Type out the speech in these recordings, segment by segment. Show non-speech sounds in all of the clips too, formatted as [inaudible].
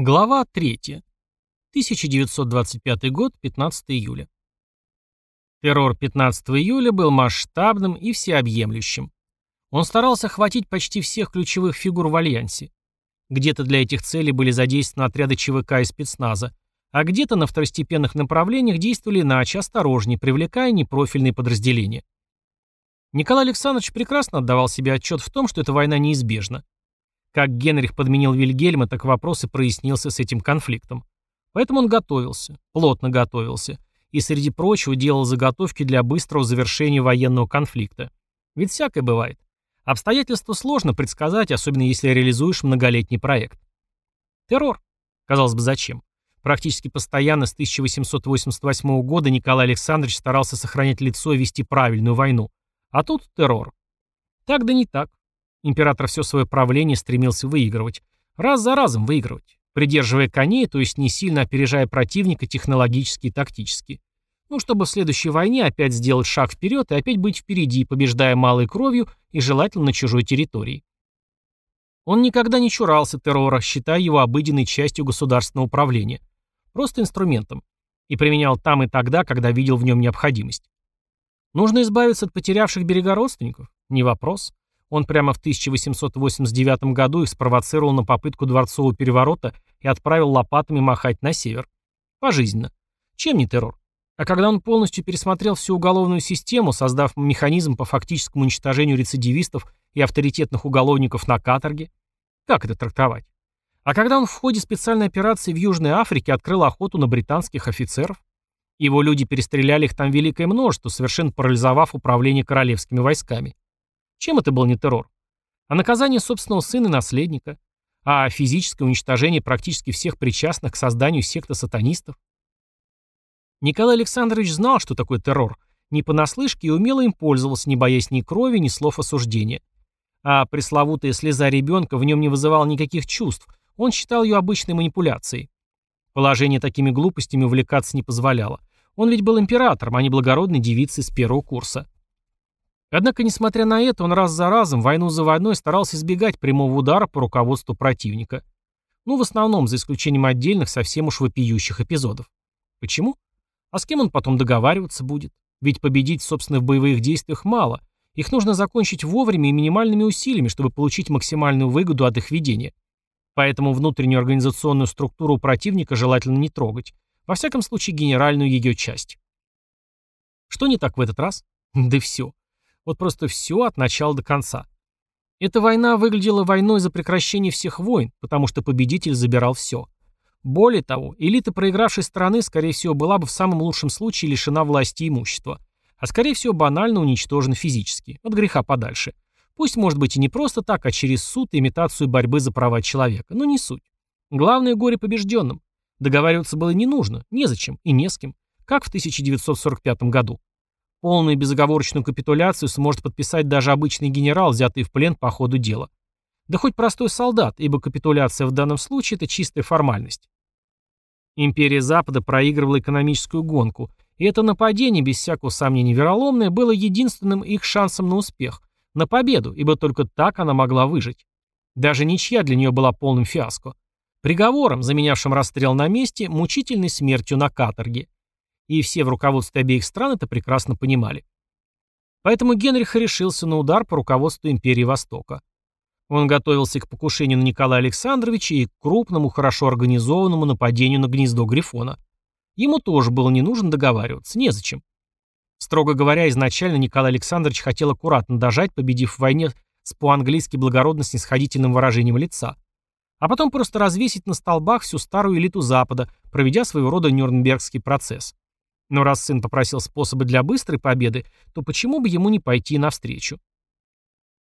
Глава 3. 1925 год, 15 июля. Террор 15 июля был масштабным и всеобъемлющим. Он старался охватить почти всех ключевых фигур в Альянсе. Где-то для этих целей были задействованы отряды ЧВК и спецназа, а где-то на второстепенных направлениях действовали иначе, осторожнее, привлекая непрофильные подразделения. Николай Александрович прекрасно отдавал себе отчет в том, что эта война неизбежна. Как Генрих подменил Вильгельма, так вопрос и прояснился с этим конфликтом. Поэтому он готовился, плотно готовился, и среди прочего делал заготовки для быстрого завершения военного конфликта. Ведь всякое бывает. Обстоятельства сложно предсказать, особенно если реализуешь многолетний проект. Террор. Казалось бы, зачем? Практически постоянно с 1888 года Николай Александрович старался сохранять лицо и вести правильную войну. А тут террор. Так да не так. Император все свое правление стремился выигрывать. Раз за разом выигрывать. Придерживая коней, то есть не сильно опережая противника технологически и тактически. Ну, чтобы в следующей войне опять сделать шаг вперед и опять быть впереди, побеждая малой кровью и желательно на чужой территории. Он никогда не чурался террора, считая его обыденной частью государственного управления. Просто инструментом. И применял там и тогда, когда видел в нем необходимость. Нужно избавиться от потерявших берега родственников? Не вопрос. Он прямо в 1889 году их спровоцировал на попытку дворцового переворота и отправил лопатами махать на север. Пожизненно. Чем не террор? А когда он полностью пересмотрел всю уголовную систему, создав механизм по фактическому уничтожению рецидивистов и авторитетных уголовников на каторге, как это трактовать? А когда он в ходе специальной операции в Южной Африке открыл охоту на британских офицеров? Его люди перестреляли их там великое множество, совершенно парализовав управление королевскими войсками. Чем это был не террор? А наказание собственного сына и наследника? А физическое уничтожение практически всех причастных к созданию секты сатанистов? Николай Александрович знал, что такое террор, не понаслышке и умело им пользовался, не боясь ни крови, ни слов осуждения. А пресловутая слеза ребенка в нем не вызывала никаких чувств, он считал ее обычной манипуляцией. Положение такими глупостями увлекаться не позволяло. Он ведь был императором, а не благородной девицей с первого курса. Однако, несмотря на это, он раз за разом, войну за войной, старался избегать прямого удара по руководству противника. Ну, в основном, за исключением отдельных, совсем уж вопиющих эпизодов. Почему? А с кем он потом договариваться будет? Ведь победить, собственно, в боевых действиях мало. Их нужно закончить вовремя и минимальными усилиями, чтобы получить максимальную выгоду от их ведения. Поэтому внутреннюю организационную структуру у противника желательно не трогать. Во всяком случае, генеральную ее часть. Что не так в этот раз? [laughs] Да все. Вот просто все от начала до конца. Эта война выглядела войной за прекращение всех войн, потому что победитель забирал все. Более того, элита проигравшей страны, скорее всего, была бы в самом лучшем случае лишена власти и имущества, а скорее всего банально уничтожена физически, от греха подальше. Пусть, может быть, и не просто так, а через суд и имитацию борьбы за права человека, но не суть. Главное горе побежденным. Договариваться было не нужно, незачем и не с кем, как в 1945 году. Полную безоговорочную капитуляцию сможет подписать даже обычный генерал, взятый в плен по ходу дела. Да хоть простой солдат, ибо капитуляция в данном случае – это чистая формальность. Империя Запада проигрывала экономическую гонку, и это нападение, без всякого сомнения вероломное, было единственным их шансом на успех, на победу, ибо только так она могла выжить. Даже ничья для нее была полным фиаско. Приговором, заменявшим расстрел на месте, мучительной смертью на каторге и все в руководстве обеих стран это прекрасно понимали. Поэтому Генрих решился на удар по руководству империи Востока. Он готовился к покушению на Николая Александровича и к крупному, хорошо организованному нападению на гнездо Грифона. Ему тоже было не нужно договариваться, незачем. Строго говоря, изначально Николай Александрович хотел аккуратно дожать, победив в войне с по-английски благородно-снисходительным выражением лица. А потом просто развесить на столбах всю старую элиту Запада, проведя своего рода Нюрнбергский процесс. Но раз сын попросил способы для быстрой победы, то почему бы ему не пойти навстречу?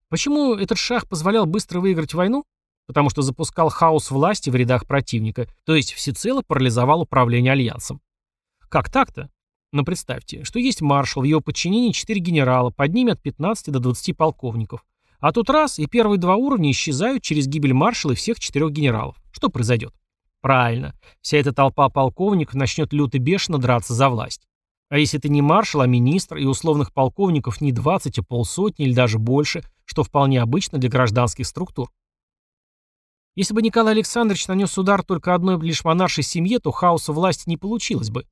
Почему этот шах позволял быстро выиграть войну? Потому что запускал хаос власти в рядах противника, то есть всецело парализовал управление альянсом. Как так-то? Но представьте, что есть маршал, в его подчинении 4 генерала, под ними от 15 до 20 полковников. А тут раз, и первые два уровня исчезают через гибель маршала и всех четырех генералов. Что произойдет? Правильно. Вся эта толпа полковников начнет люто бешено драться за власть. А если это не маршал, а министр, и условных полковников не 20, а полсотни или даже больше, что вполне обычно для гражданских структур. Если бы Николай Александрович нанес удар только одной лишь монаршей семье, то хаоса власти не получилось бы.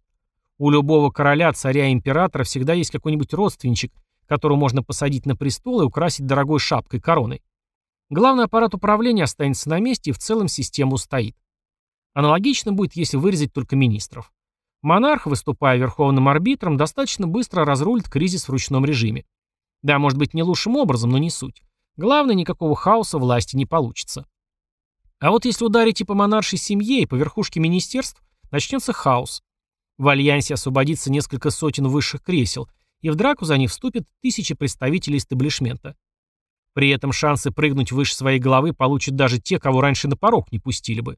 У любого короля, царя и императора всегда есть какой-нибудь родственничек, которого можно посадить на престол и украсить дорогой шапкой короной. Главный аппарат управления останется на месте и в целом система устоит. Аналогично будет, если вырезать только министров. Монарх, выступая верховным арбитром, достаточно быстро разрулит кризис в ручном режиме. Да, может быть, не лучшим образом, но не суть. Главное, никакого хаоса власти не получится. А вот если ударите по монаршей семье и по верхушке министерств, начнется хаос. В альянсе освободится несколько сотен высших кресел, и в драку за них вступят тысячи представителей истеблишмента. При этом шансы прыгнуть выше своей головы получат даже те, кого раньше на порог не пустили бы.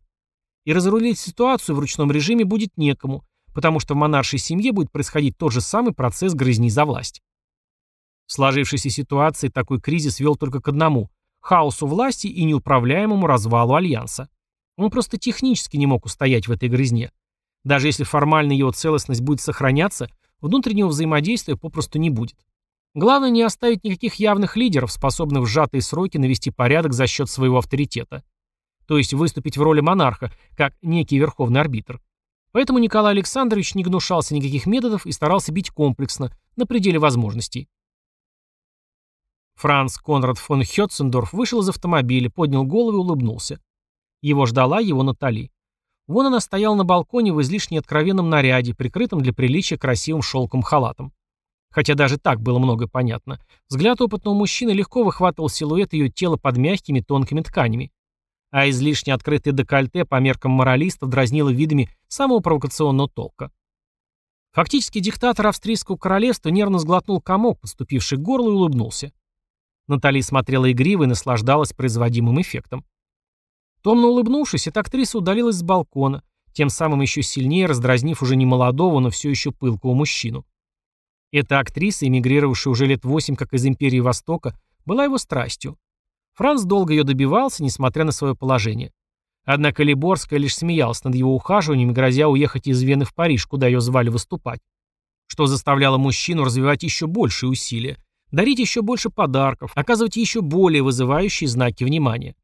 И разрулить ситуацию в ручном режиме будет некому, потому что в монаршей семье будет происходить тот же самый процесс грызни за власть. В сложившейся ситуации такой кризис вел только к одному – хаосу власти и неуправляемому развалу Альянса. Он просто технически не мог устоять в этой грызне. Даже если формально его целостность будет сохраняться, внутреннего взаимодействия попросту не будет. Главное не оставить никаких явных лидеров, способных в сжатые сроки навести порядок за счет своего авторитета. То есть выступить в роли монарха, как некий верховный арбитр. Поэтому Николай Александрович не гнушался никаких методов и старался бить комплексно, на пределе возможностей. Франц Конрад фон Хетцендорф вышел из автомобиля, поднял голову и улыбнулся. Его ждала его Натали. Вон она стояла на балконе в излишне откровенном наряде, прикрытом для приличия красивым шелком халатом. Хотя даже так было много понятно. Взгляд опытного мужчины легко выхватывал силуэт ее тела под мягкими тонкими тканями а излишне открытое декольте по меркам моралистов дразнило видами самого провокационного толка. Фактически диктатор австрийского королевства нервно сглотнул комок, подступивший к горлу, и улыбнулся. Натали смотрела игриво и наслаждалась производимым эффектом. Томно улыбнувшись, эта актриса удалилась с балкона, тем самым еще сильнее раздразнив уже не молодого, но все еще пылкого мужчину. Эта актриса, эмигрировавшая уже лет восемь как из Империи Востока, была его страстью. Франц долго ее добивался, несмотря на свое положение. Однако Либорская лишь смеялась над его ухаживанием, грозя уехать из Вены в Париж, куда ее звали выступать. Что заставляло мужчину развивать еще большие усилия, дарить еще больше подарков, оказывать еще более вызывающие знаки внимания.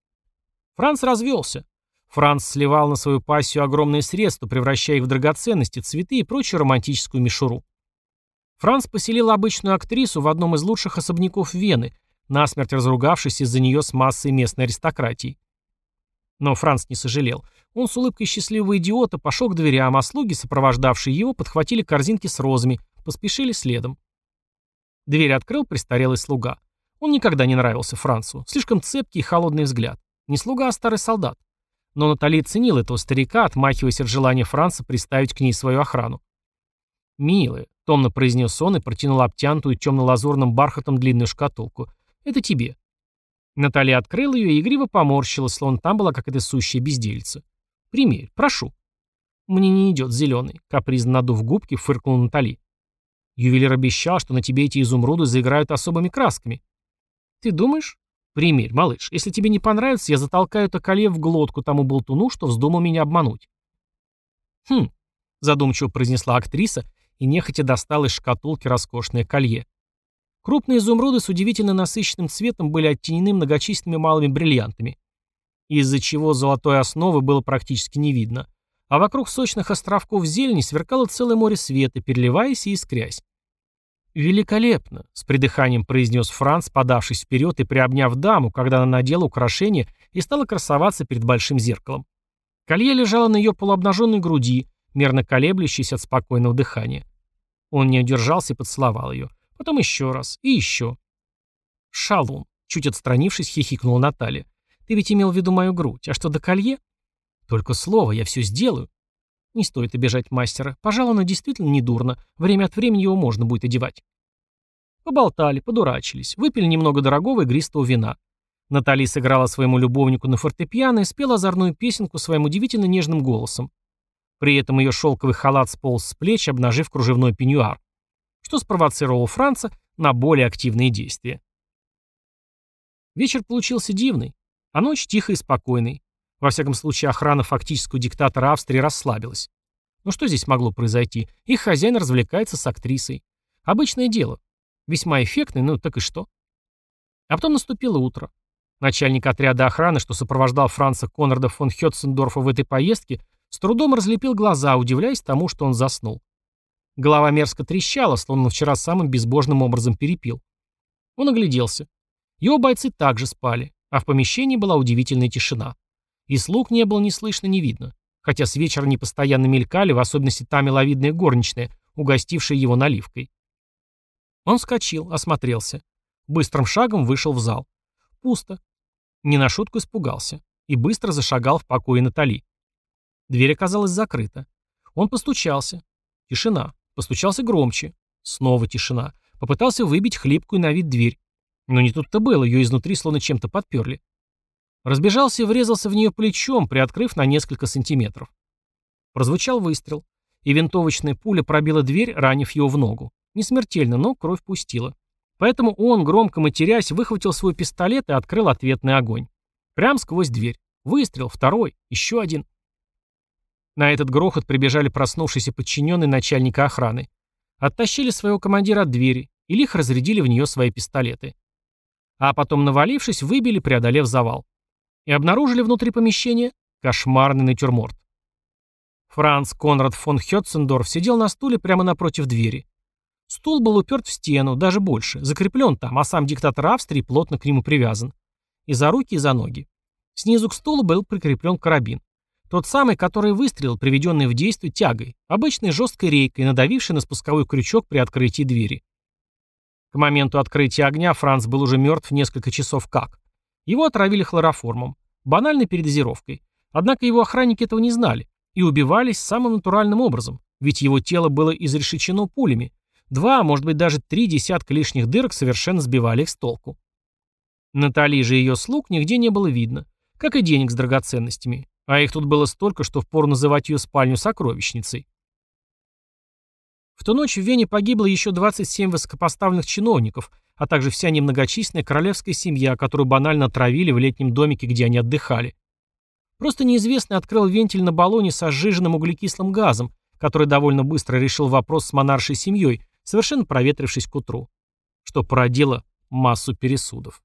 Франц развелся. Франц сливал на свою пассию огромные средства, превращая их в драгоценности, цветы и прочую романтическую мишуру. Франц поселил обычную актрису в одном из лучших особняков Вены, насмерть разругавшись из-за нее с массой местной аристократии. Но Франц не сожалел. Он с улыбкой счастливого идиота пошел к дверям, а слуги, сопровождавшие его, подхватили корзинки с розами, поспешили следом. Дверь открыл престарелый слуга. Он никогда не нравился Францу. Слишком цепкий и холодный взгляд. Не слуга, а старый солдат. Но Натали ценил этого старика, отмахиваясь от желания Франца приставить к ней свою охрану. «Милая», — томно произнес он и протянул обтянутую темно-лазурным бархатом длинную шкатулку. Это тебе». Наталья открыла ее и игриво поморщилась, словно там была какая-то сущая безделица. «Примерь, прошу». «Мне не идет зеленый», — капризно надув губки, фыркнул Натали. «Ювелир обещал, что на тебе эти изумруды заиграют особыми красками». «Ты думаешь?» «Примерь, малыш. Если тебе не понравится, я затолкаю это колье в глотку тому болтуну, что вздумал меня обмануть». «Хм», — задумчиво произнесла актриса и нехотя достала из шкатулки роскошное колье. Крупные изумруды с удивительно насыщенным цветом были оттенены многочисленными малыми бриллиантами, из-за чего золотой основы было практически не видно, а вокруг сочных островков зелени сверкало целое море света, переливаясь и искрясь. «Великолепно!» — с придыханием произнес Франц, подавшись вперед и приобняв даму, когда она надела украшение и стала красоваться перед большим зеркалом. Колье лежало на ее полуобнаженной груди, мерно колеблющейся от спокойного дыхания. Он не удержался и поцеловал ее. Потом еще раз. И еще. Шалун. Чуть отстранившись, хихикнула Наталья. Ты ведь имел в виду мою грудь. А что до колье? Только слово, я все сделаю. Не стоит обижать мастера. Пожалуй, оно действительно не дурно. Время от времени его можно будет одевать. Поболтали, подурачились, выпили немного дорогого игристого вина. Натали сыграла своему любовнику на фортепиано и спела озорную песенку своим удивительно нежным голосом. При этом ее шелковый халат сполз с плеч, обнажив кружевной пеньюар что спровоцировало Франца на более активные действия. Вечер получился дивный, а ночь тихой и спокойной. Во всяком случае, охрана фактического диктатора Австрии расслабилась. Но что здесь могло произойти? Их хозяин развлекается с актрисой. Обычное дело. Весьма эффектный, ну так и что? А потом наступило утро. Начальник отряда охраны, что сопровождал Франца Конрада фон Хетцендорфа в этой поездке, с трудом разлепил глаза, удивляясь тому, что он заснул. Голова мерзко трещала, словно вчера самым безбожным образом перепил. Он огляделся. Его бойцы также спали, а в помещении была удивительная тишина. И слуг не было ни слышно, ни видно, хотя с вечера они постоянно мелькали, в особенности та миловидная горничная, угостившая его наливкой. Он вскочил, осмотрелся. Быстрым шагом вышел в зал. Пусто. Не на шутку испугался. И быстро зашагал в покое Натали. Дверь оказалась закрыта. Он постучался. Тишина. Постучался громче. Снова тишина. Попытался выбить хлипкую на вид дверь. Но не тут-то было, ее изнутри словно чем-то подперли. Разбежался и врезался в нее плечом, приоткрыв на несколько сантиметров. Прозвучал выстрел, и винтовочная пуля пробила дверь, ранив его в ногу. Не смертельно, но кровь пустила. Поэтому он, громко матерясь, выхватил свой пистолет и открыл ответный огонь. Прям сквозь дверь. Выстрел, второй, еще один. На этот грохот прибежали проснувшиеся подчиненные начальника охраны. Оттащили своего командира от двери и лихо разрядили в нее свои пистолеты. А потом, навалившись, выбили, преодолев завал и обнаружили внутри помещения кошмарный натюрморт. Франц Конрад фон Хетцендорф сидел на стуле прямо напротив двери. Стул был уперт в стену, даже больше, закреплен там, а сам диктатор Австрии плотно к нему привязан. И за руки, и за ноги. Снизу к стулу был прикреплен карабин. Тот самый, который выстрелил, приведенный в действие тягой, обычной жесткой рейкой, надавившей на спусковой крючок при открытии двери. К моменту открытия огня Франц был уже мертв несколько часов как. Его отравили хлороформом, банальной передозировкой. Однако его охранники этого не знали и убивались самым натуральным образом, ведь его тело было изрешечено пулями. Два, а может быть даже три десятка лишних дырок совершенно сбивали их с толку. Натали же и ее слуг нигде не было видно, как и денег с драгоценностями, а их тут было столько, что впору называть ее спальню сокровищницей. В ту ночь в Вене погибло еще 27 высокопоставленных чиновников, а также вся немногочисленная королевская семья, которую банально отравили в летнем домике, где они отдыхали. Просто неизвестный открыл вентиль на баллоне со сжиженным углекислым газом, который довольно быстро решил вопрос с монаршей семьей, совершенно проветрившись к утру, что породило массу пересудов.